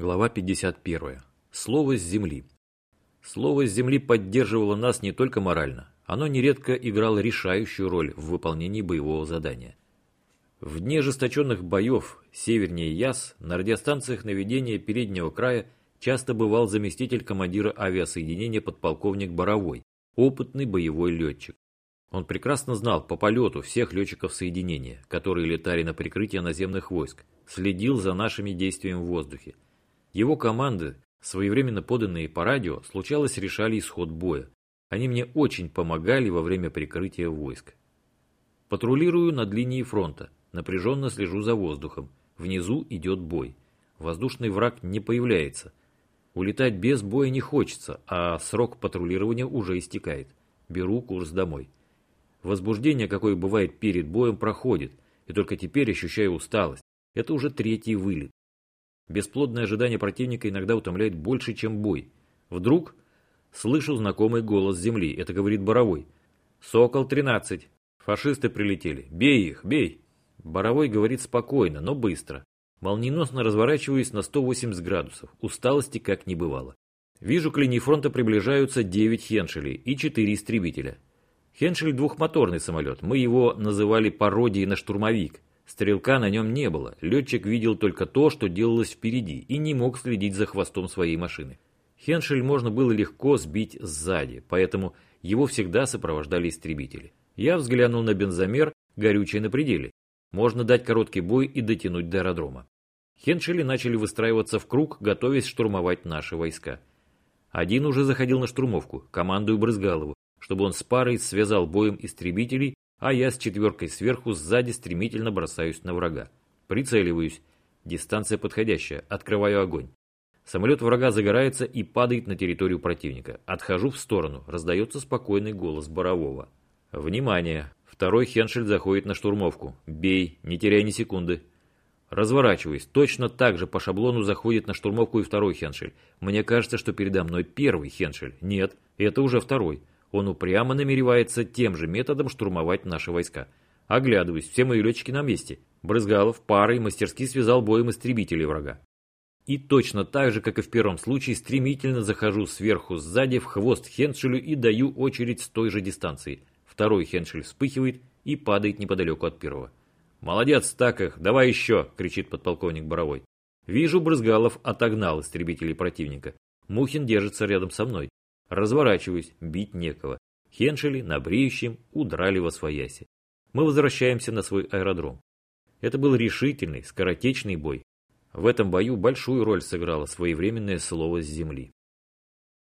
Глава 51. Слово с земли. Слово с земли поддерживало нас не только морально, оно нередко играло решающую роль в выполнении боевого задания. В дни ожесточенных боев севернее Яс на радиостанциях наведения переднего края часто бывал заместитель командира авиасоединения подполковник Боровой, опытный боевой летчик. Он прекрасно знал по полету всех летчиков соединения, которые летали на прикрытие наземных войск, следил за нашими действиями в воздухе. Его команды, своевременно поданные по радио, случалось решали исход боя. Они мне очень помогали во время прикрытия войск. Патрулирую над линией фронта, напряженно слежу за воздухом. Внизу идет бой. Воздушный враг не появляется. Улетать без боя не хочется, а срок патрулирования уже истекает. Беру курс домой. Возбуждение, какое бывает перед боем, проходит, и только теперь ощущаю усталость. Это уже третий вылет. Бесплодное ожидание противника иногда утомляет больше, чем бой. Вдруг слышу знакомый голос земли. Это говорит Боровой. «Сокол-13. Фашисты прилетели. Бей их, бей!» Боровой говорит спокойно, но быстро. Молниеносно разворачиваюсь на 180 градусов. Усталости как не бывало. Вижу, к линии фронта приближаются 9 хеншелей и 4 истребителя. Хеншель двухмоторный самолет. Мы его называли пародией на штурмовик. Стрелка на нем не было. Летчик видел только то, что делалось впереди, и не мог следить за хвостом своей машины. Хеншель можно было легко сбить сзади, поэтому его всегда сопровождали истребители. Я взглянул на бензомер, горючее на пределе. Можно дать короткий бой и дотянуть до аэродрома. Хеншели начали выстраиваться в круг, готовясь штурмовать наши войска. Один уже заходил на штурмовку, командую Брызгалову, чтобы он с парой связал боем истребителей, а я с четверкой сверху сзади стремительно бросаюсь на врага. Прицеливаюсь. Дистанция подходящая. Открываю огонь. Самолет врага загорается и падает на территорию противника. Отхожу в сторону. Раздается спокойный голос Борового. Внимание! Второй Хеншель заходит на штурмовку. Бей, не теряй ни секунды. Разворачиваюсь. Точно так же по шаблону заходит на штурмовку и второй Хеншель. Мне кажется, что передо мной первый Хеншель. Нет, это уже второй. Он упрямо намеревается тем же методом штурмовать наши войска. Оглядываюсь, все мои летчики на месте. Брызгалов парой мастерски связал боем истребителей врага. И точно так же, как и в первом случае, стремительно захожу сверху сзади в хвост Хеншелю и даю очередь с той же дистанции. Второй Хеншель вспыхивает и падает неподалеку от первого. «Молодец, так их, давай еще!» – кричит подполковник Боровой. Вижу, Брызгалов отогнал истребителей противника. Мухин держится рядом со мной. Разворачиваюсь, бить некого. Хеншели на бреющем удрали во свояси. Мы возвращаемся на свой аэродром. Это был решительный, скоротечный бой. В этом бою большую роль сыграло своевременное слово с земли.